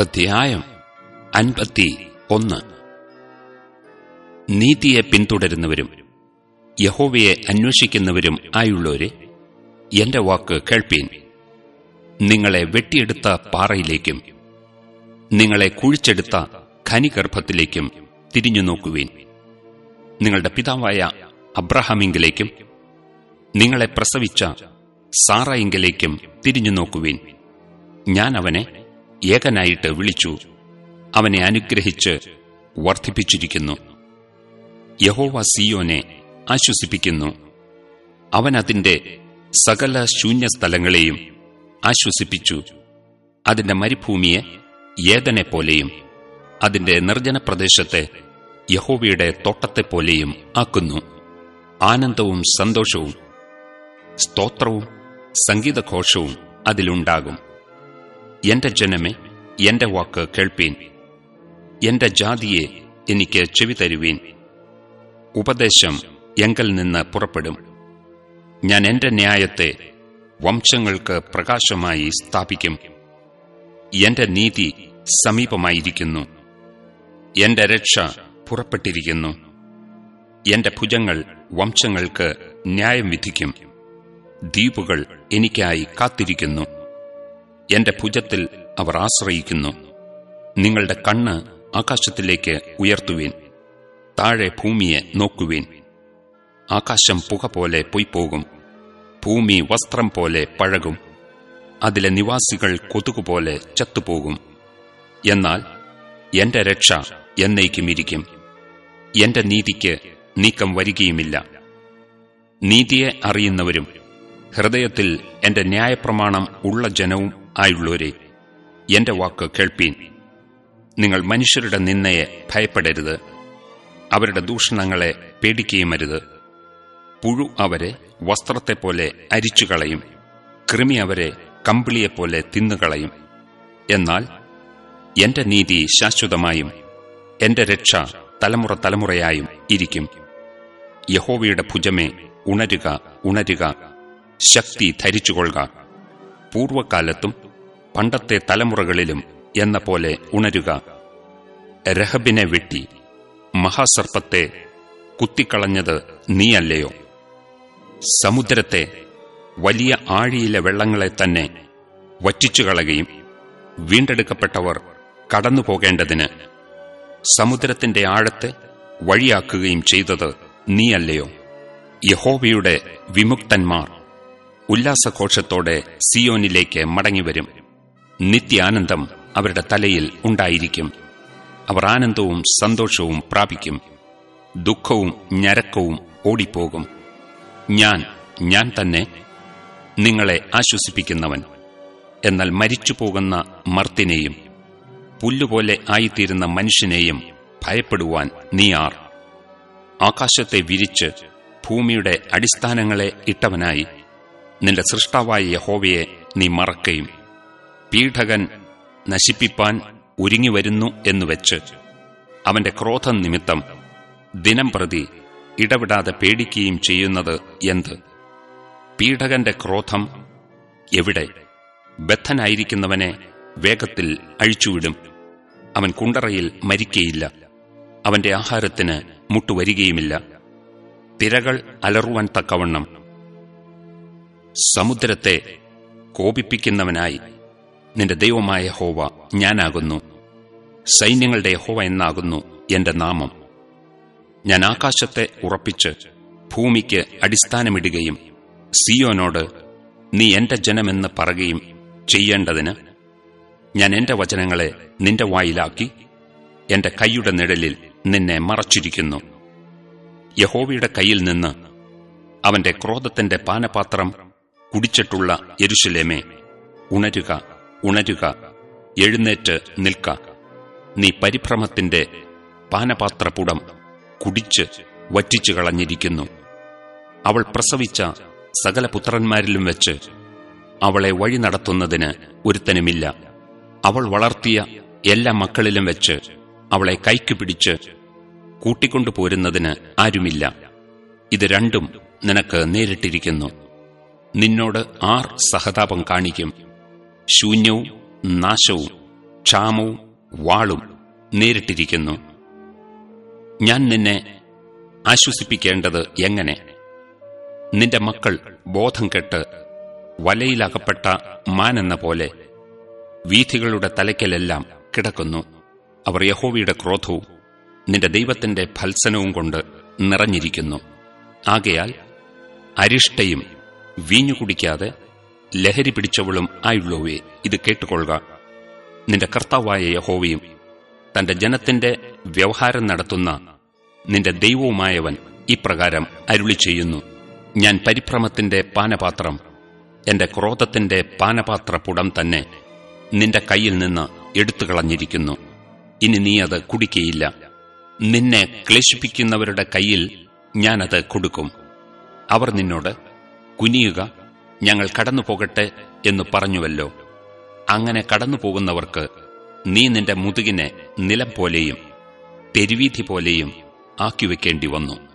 അധ്യായം അൻപത്തി ഒന്ന്. നീതിയെ പിന്തുടരുന്നവരും യഹോവയെ അന്വേഷിക്കുന്നവരും ആയുള്ളവരെ എന്റെ വാക്ക് കേൾപ്പീൻ. നിങ്ങളെ വെട്ടിയെടുത്ത പാറയിലേക്കും നിങ്ങളെ കുഴിച്ചെടുത്ത ഖനിഗർഭത്തിലേക്കും തിരിഞ്ഞു നോക്കുവീൻ. നിങ്ങളുടെ പിതാവായ അബ്രഹാമിങ്കിലേക്കും നിങ്ങളെ പ്രസവിച്ച സാറയിങ്കിലേക്കും തിരിഞ്ഞു നോക്കുവീൻ. ഞാൻ അവനെ ഏകനായിട്ട് വിളിച്ചു. അവനെ അനുഗ്രഹിച്ച് വർദ്ധിപ്പിച്ചിരിക്കുന്നു. യഹോവ സിയോനെ ആശ്വസിപ്പിക്കുന്നു. അവൻ അതിന്റെ സകല ശൂന്യസ്ഥലങ്ങളെയും ആശ്വസിപ്പിച്ചു. അതിന്റെ മരുഭൂമിയെ ഏതനെപ്പോലെയും അതിന്റെ നിർജന പ്രദേശത്തെ യഹോവയുടെ തോട്ടത്തെപ്പോലെയും ആക്കുന്നു. ആനന്ദവും സന്തോഷവും സ്തോത്രവും സംഗീതഘോഷവും അതിലുണ്ടാകും. എന്റെ ജനമേ എന്റെ വാക്ക് കേൾപ്പീൻ. എന്റെ ജാതിയെ എനിക്ക് ചെവി തരുവീൻ. ഉപദേശം എങ്കൽ നിന്ന് പുറപ്പെടും. ഞാൻ എന്റെ ന്യായത്തെ വംശങ്ങൾക്ക് പ്രകാശമായി സ്ഥാപിക്കും. എന്റെ നീതി സമീപമായിരിക്കുന്നു. എന്റെ രക്ഷ പുറപ്പെട്ടിരിക്കുന്നു. എന്റെ ഭുജങ്ങൾ വംശങ്ങൾക്ക് ന്യായം വിധിക്കും. ദ്വീപുകൾ എനിക്കായി കാത്തിരിക്കുന്നു. എന്റെ ഭുജത്തിൽ അവർ ആശ്രയിക്കുന്നു. നിങ്ങളുടെ കണ്ണ് ആകാശത്തിലേക്ക് ഉയർത്തുവീൻ. താഴെ ഭൂമിയെ നോക്കുവീൻ. ആകാശം പുക പോലെ പൊയ്പോകും. ഭൂമി വസ്ത്രം പോലെ പഴകും. അതിലെ നിവാസികൾ കൊതുകുപോലെ ചത്തുപോകും. എന്നാൽ എന്റെ രക്ഷ എന്നേക്കും ഇരിക്കും. എന്റെ നീതിക്ക് നീക്കം വരികയുമില്ല. നീതിയെ അറിയുന്നവരും ഹൃദയത്തിൽ എന്റെ ന്യായപ്രമാണം ഉള്ള ജനവും ആയുള്ളവരെ എന്റെ വാക്ക് കേൾപ്പീൻ. നിങ്ങൾ മനുഷ്യരുടെ നിന്നയെ ഭയപ്പെടരുത്. അവരുടെ ദൂഷണങ്ങളെ പേടിക്കുകയുമരുത് പുഴു അവരെ വസ്ത്രത്തെപ്പോലെ അരിച്ചുകളയും കൃമി അവരെ കമ്പിളിയെപ്പോലെ തിന്നുകളയും. എന്നാൽ എന്റെ നീതി ശാശ്വതമായും എന്റെ രക്ഷ തലമുറ തലമുറയായും ഇരിക്കും. യഹോവയുടെ ഭുജമേ ഉണരുക ഉണരുക ശക്തി ധരിച്ചുകൊള്ളുക. പൂർവകാലത്തും പണ്ടത്തെ തലമുറകളിലും എന്ന പോലെ ഉണരുക. രഹബിനെ വെട്ടി. മഹാസർപ്പത്തെ കുത്തിക്കളഞ്ഞത് നീയല്ലയോ? സമുദ്രത്തെ വലിയ ആഴിയിലെ വെള്ളങ്ങളെ തന്നെ വറ്റിച്ചുകളയുകയും വീണ്ടെടുക്കപ്പെട്ടവർ കടന്നുപോകേണ്ടതിന് സമുദ്രത്തിന്റെ ആഴത്തെ വഴിയാക്കുകയും ചെയ്തത് നീയല്ലയോ? യഹോവയുടെ വിമുക്തന്മാർ ഉല്ലാസഘോഷത്തോടെ സിയോനിലേക്ക് മടങ്ങിവരും. നിത്യാനന്ദം അവരുടെ തലയിൽ ഉണ്ടായിരിക്കും. അവർ ആനന്ദവും സന്തോഷവും പ്രാപിക്കും. ദുഃഖവും ഞരക്കവും ഓടിപ്പോകും. ഞാൻ ഞാൻ തന്നെ നിങ്ങളെ ആശ്വസിപ്പിക്കുന്നവൻ. എന്നാൽ മരിച്ചു മരിച്ചുപോകുന്ന മർത്തിനെയും പുല്ലുപോലെ ആയിത്തീരുന്ന മനുഷ്യനെയും ഭയപ്പെടുവാൻ നീ ആർ. ആകാശത്തെ വിരിച്ച് ഭൂമിയുടെ അടിസ്ഥാനങ്ങളെ ഇട്ടവനായി നിന്റെ സൃഷ്ടാവായ യഹോവയെ നീ മറക്കയും പീഠകൻ നശിപ്പിപ്പാൻ ഒരുങ്ങിവരുന്നു എന്നുവെച്ച് അവന്റെ ക്രോധം നിമിത്തം ദിനം പ്രതി ഇടവിടാതെ പേടിക്കുകയും ചെയ്യുന്നത് എന്ത്? പീഠകന്റെ ക്രോധം എവിടെ? ബദ്ധനായിരിക്കുന്നവനെ വേഗത്തിൽ അഴിച്ചുവിടും. അവൻ കുണ്ടറയിൽ മരിക്കയില്ല. അവന്റെ ആഹാരത്തിന് മുട്ടുവരികയുമില്ല. തിരകൾ അലറുവാൻ തക്കവണ്ണം. സമുദ്രത്തെ കോപിപ്പിക്കുന്നവനായി നിന്റെ ദൈവമായ ഹോവ ഞാനാകുന്നു. സൈന്യങ്ങളുടെ ഹോവ എന്നാകുന്നു എന്റെ നാമം. ഞാൻ ആകാശത്തെ ഉറപ്പിച്ച് ഭൂമിക്ക് അടിസ്ഥാനമിടുകയും സിയോനോട് നീ എന്റെ ജനമെന്ന് പറയുകയും ചെയ്യേണ്ടതിന് ഞാൻ എന്റെ വചനങ്ങളെ നിന്റെ വായിലാക്കി എന്റെ കൈയുടെ നിഴലിൽ നിന്നെ മറച്ചിരിക്കുന്നു. യഹോവയുടെ കയ്യിൽ നിന്ന് അവന്റെ ക്രോധത്തിന്റെ പാനപാത്രം കുടിച്ചിട്ടുള്ള യെരുശലേമേ ഉണരുക. ഉണരുക എഴുന്നേറ്റ് നിൽക്ക. നീ പരിഭ്രമത്തിന്റെ പാനപാത്രപുടം കുടിച്ച് വറ്റിച്ചു കളഞ്ഞിരിക്കുന്നു. അവൾ പ്രസവിച്ച സകല പുത്രന്മാരിലും വെച്ച് അവളെ വഴി നടത്തുന്നതിന് ഒരുത്തനുമില്ല. അവൾ വളർത്തിയ എല്ലാ മക്കളിലും വെച്ച് അവളെ കൈക്കു പിടിച്ച് കൂട്ടിക്കൊണ്ടുപോരുന്നതിന് ആരുമില്ല. ഇത് രണ്ടും നിനക്ക് നേരിട്ടിരിക്കുന്നു. നിന്നോട് ആർ സഹതാപം കാണിക്കും? ശൂന്യവും നാശവും ക്ഷാമവും വാളും നേരിട്ടിരിക്കുന്നു. ഞാൻ നിന്നെ ആശ്വസിപ്പിക്കേണ്ടത് എങ്ങനെ? നിന്റെ മക്കൾ ബോധം കെട്ട് വലയിലകപ്പെട്ട മാനെന്ന പോലെ വീഥികളുടെ തലയ്ക്കലെല്ലാം കിടക്കുന്നു. അവർ യഹോവയുടെ ക്രോധവും നിന്റെ ദൈവത്തിന്റെ ഫത്സനവും കൊണ്ട് നിറഞ്ഞിരിക്കുന്നു. ആകയാൽ അരിഷ്ടയും വീഞ്ഞു കുടിക്കാതെ ലഹരി പിടിച്ചവളും ആയുള്ളവേ ഇത് കേട്ടുകൊള്ളുക. നിന്റെ കർത്താവായ യഹോവയും തന്റെ ജനത്തിന്റെ വ്യവഹാരം നടത്തുന്ന നിന്റെ ദൈവവുമായവൻ ഇപ്രകാരം അരുളി ചെയ്യുന്നു ഞാൻ പരിഭ്രമത്തിന്റെ പാനപാത്രം എന്റെ ക്രോധത്തിന്റെ പാനപാത്രപുടം തന്നെ നിന്റെ കയ്യിൽ നിന്ന് എടുത്തു കളഞ്ഞിരിക്കുന്നു ഇനി നീ അത് കുടിക്കയില്ല. നിന്നെ ക്ലേശിപ്പിക്കുന്നവരുടെ കയ്യിൽ ഞാനത് കൊടുക്കും. അവർ നിന്നോട് കുനിയുക ഞങ്ങൾ കടന്നു പോകട്ടെ എന്ന് പറഞ്ഞുവല്ലോ. അങ്ങനെ കടന്നു പോകുന്നവർക്ക് നീ നിന്റെ മുതുകിനെ നിലം പോലെയും തെരുവീഥി പോലെയും ആക്കിവെക്കേണ്ടി വന്നു